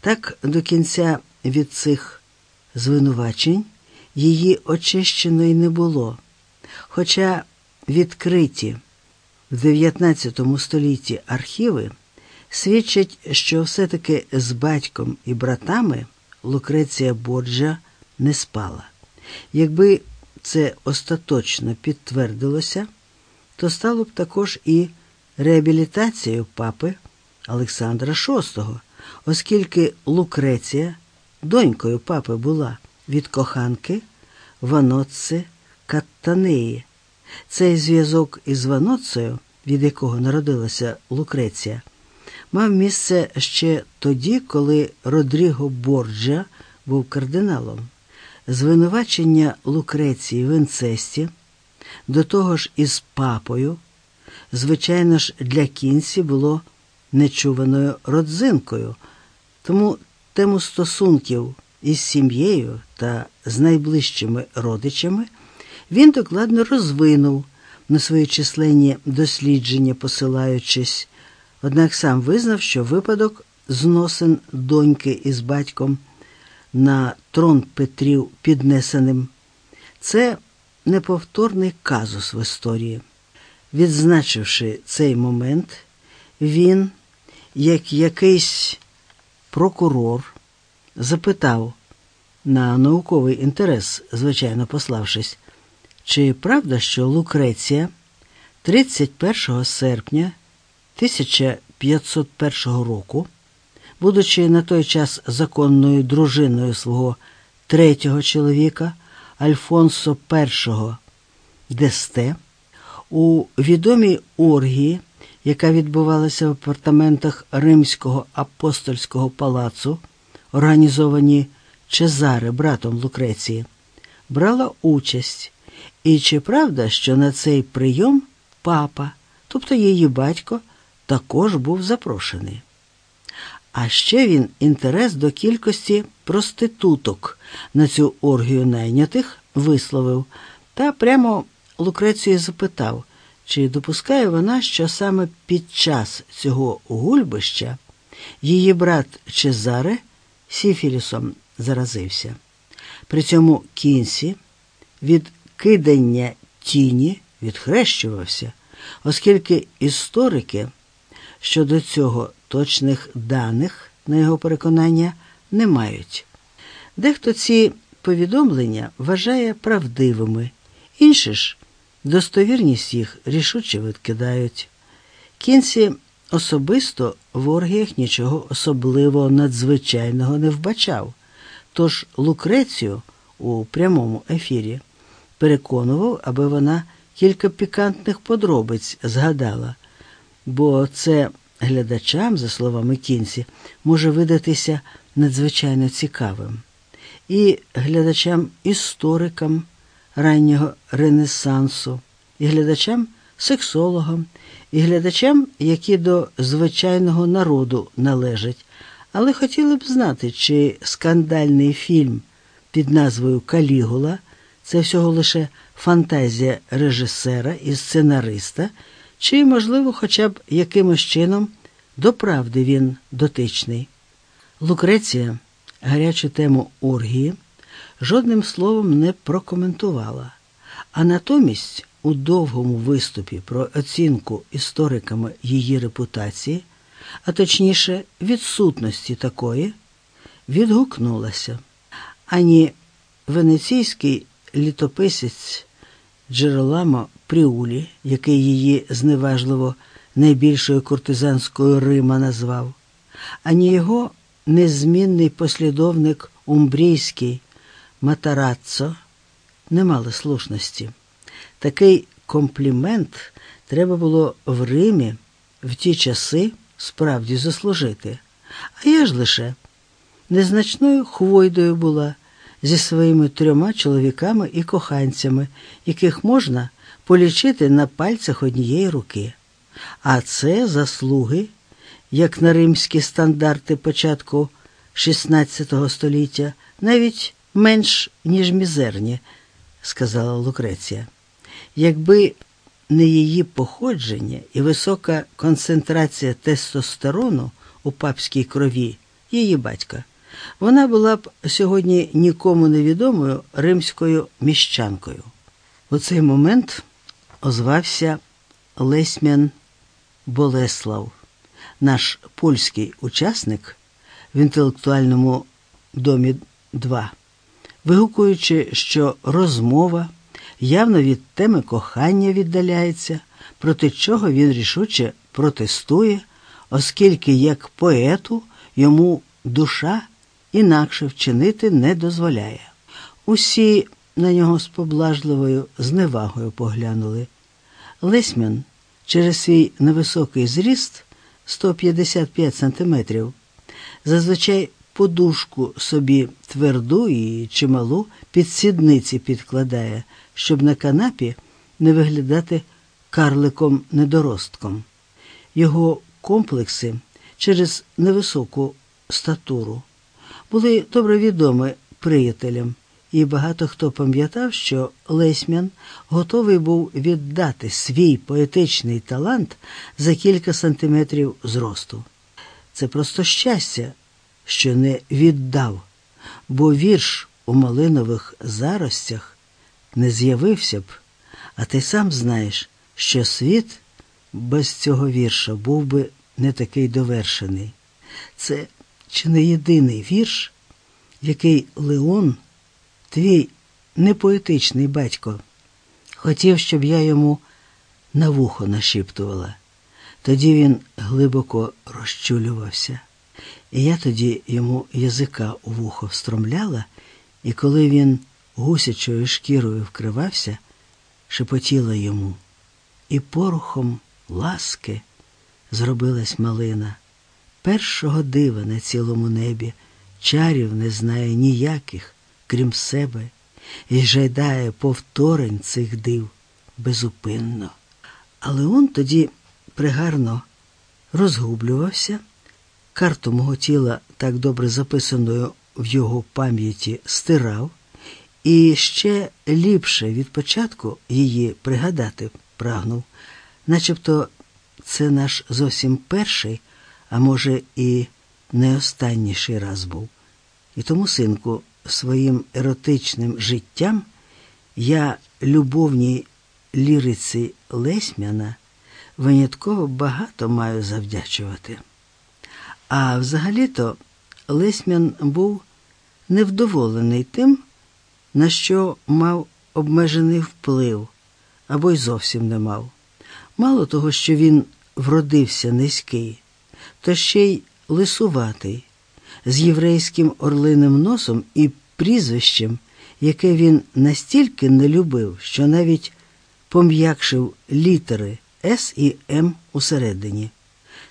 Так до кінця від цих звинувачень її очищено й не було. Хоча відкриті в 19 столітті архіви свідчать, що все-таки з батьком і братами Лукреція Борджа не спала. Якби це остаточно підтвердилося, то стало б також і реабілітацією папи Олександра VI, оскільки Лукреція донькою папи була від коханки Ваноцци Каттанеї. Цей зв'язок із Ваноцею, від якого народилася Лукреція, мав місце ще тоді, коли Родріго Борджа був кардиналом. Звинувачення Лукреції в інцесті, до того ж із папою, звичайно ж, для кінці було нечуваною родзинкою, тому тему стосунків із сім'єю та з найближчими родичами він докладно розвинув на свої численні дослідження, посилаючись, однак сам визнав, що випадок зносин доньки із батьком на трон Петрів піднесеним це неповторний казус в історії. Відзначивши цей момент, він, як якийсь прокурор, запитав на науковий інтерес, звичайно пославшись, чи правда, що Лукреція 31 серпня 1501 року, будучи на той час законною дружиною свого третього чоловіка Альфонсо І Десте, у відомій оргії, яка відбувалася в апартаментах Римського апостольського палацу, організовані Чезаре, братом Лукреції, брала участь. І чи правда, що на цей прийом папа, тобто її батько, також був запрошений? А ще він інтерес до кількості проституток на цю оргію найнятих висловив та прямо Лукрецію запитав, чи допускає вона, що саме під час цього гульбища її брат Чезаре Сіфілісом заразився. При цьому кінці від кидання тіні відхрещувався, оскільки історики щодо цього точних даних, на його переконання, не мають. Дехто ці повідомлення вважає правдивими, інші ж достовірність їх рішуче відкидають. Кінці особисто в оргіях нічого особливо надзвичайного не вбачав, тож Лукрецію у прямому ефірі переконував, аби вона кілька пікантних подробиць згадала, бо це глядачам, за словами кінці, може видатися надзвичайно цікавим. І глядачам-історикам раннього Ренесансу, і глядачам-сексологам, і глядачам, які до звичайного народу належать, але хотіли б знати, чи скандальний фільм під назвою Калігула це всього лише фантазія режисера і сценариста, чи, можливо, хоча б якимось чином до правди він дотичний. Лукреція гарячу тему оргії жодним словом не прокоментувала, а натомість у довгому виступі про оцінку істориками її репутації, а точніше відсутності такої, відгукнулася. Ані венеційський літописець Джероламо Пріулі, який її зневажливо найбільшою куртизанською Рима назвав, ані його незмінний послідовник Умбрійський Матараццо не мали слушності. Такий комплімент треба було в Римі в ті часи справді заслужити. А я ж лише незначною хвойдою була зі своїми трьома чоловіками і коханцями, яких можна полічити на пальцях однієї руки. А це заслуги, як на римські стандарти початку XVI століття, навіть менш, ніж мізерні, сказала Лукреція. Якби не її походження і висока концентрація тестостерону у папській крові її батька. Вона була б сьогодні нікому невідомою римською міщанкою. У цей момент озвався Лесьмян Болеслав, наш польський учасник в інтелектуальному домі 2, вигукуючи, що розмова явно від теми кохання віддаляється, проти чого він рішуче протестує, оскільки як поету йому душа інакше вчинити не дозволяє. Усі на нього з поблажливою зневагою поглянули. Лесьмян через свій невисокий зріст 155 сантиметрів, зазвичай подушку собі тверду і чималу під сідниці підкладає, щоб на канапі не виглядати карликом недоростком. Його комплекси через невисоку статуру були добре відомі приятелям, і багато хто пам'ятав, що Лесьмян готовий був віддати свій поетичний талант за кілька сантиметрів зросту. Це просто щастя, що не віддав, бо вірш у малинових заростях не з'явився б, а ти сам знаєш, що світ без цього вірша був би не такий довершений. Це чи не єдиний вірш, який Леон, твій непоетичний батько, хотів, щоб я йому на вухо нашіптувала. Тоді він глибоко розчулювався, і я тоді йому язика у вухо встромляла, і коли він гусячою шкірою вкривався, шепотіла йому, і порухом ласки зробилась малина. Першого дива на цілому небі чарів не знає ніяких, крім себе, і жайдає повторень цих див безупинно. Але он тоді пригарно розгублювався, карту мого тіла, так добре записаною в його пам'яті, стирав, і ще ліпше від початку її пригадати прагнув, начебто це наш зовсім перший, а може, і не останніший раз був. І тому, синку, своїм еротичним життям я любовній ліриці Лесьмяна винятково багато маю завдячувати. А взагалі-то Лесьмян був невдоволений тим, на що мав обмежений вплив або й зовсім не мав. Мало того, що він вродився низький, то ще й лисуватий, з єврейським орлиним носом і прізвищем, яке він настільки не любив, що навіть пом'якшив літери С і М усередині.